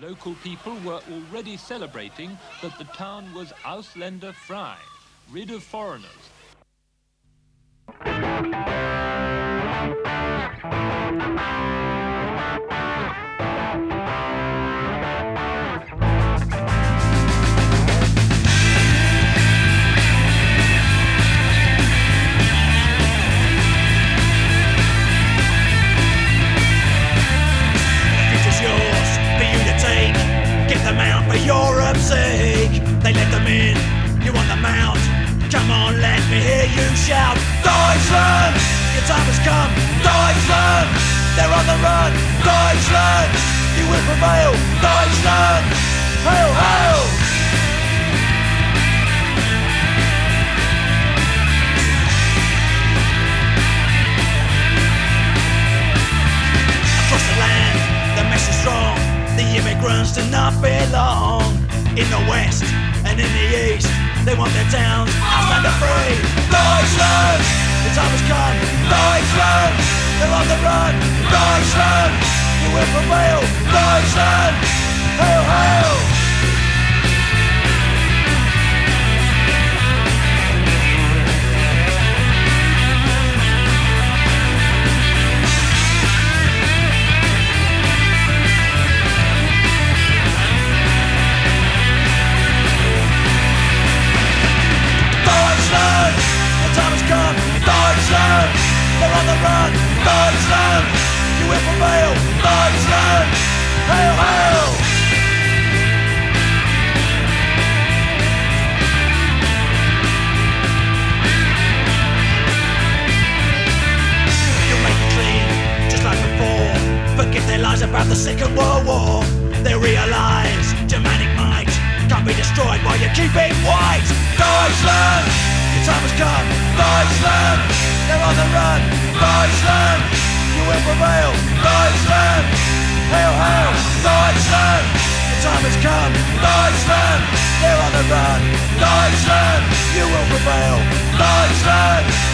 Local people were already celebrating that the town was Ausländer frei, rid of foreigners. Come on, let me hear you shout. Deutschland, your time has come. Deutschland, they're on the run. Deutschland, you will prevail. Deutschland, hail, hail. across the land. The message strong. The immigrants do not belong. In the west and in the east, they want their towns Auslander free. Deutschland, the time has come. Deutschland, they're on the run. Deutschland, you will prevail. Deutschland, hail, hail. Run. Deutschland, you will prevail. Deutschland, hail, hail. You make it clean, just like before. Forget their lies about the Second World War. They realize Germanic might can't be destroyed while you keep it white. Deutschland, your time has come. Deutschland, they're on the run. Deutschland, you will prevail. Deutschland, hail, hail. Deutschland, the time has come. Deutschland, they're on the run. Deutschland, you will prevail. Deutschland.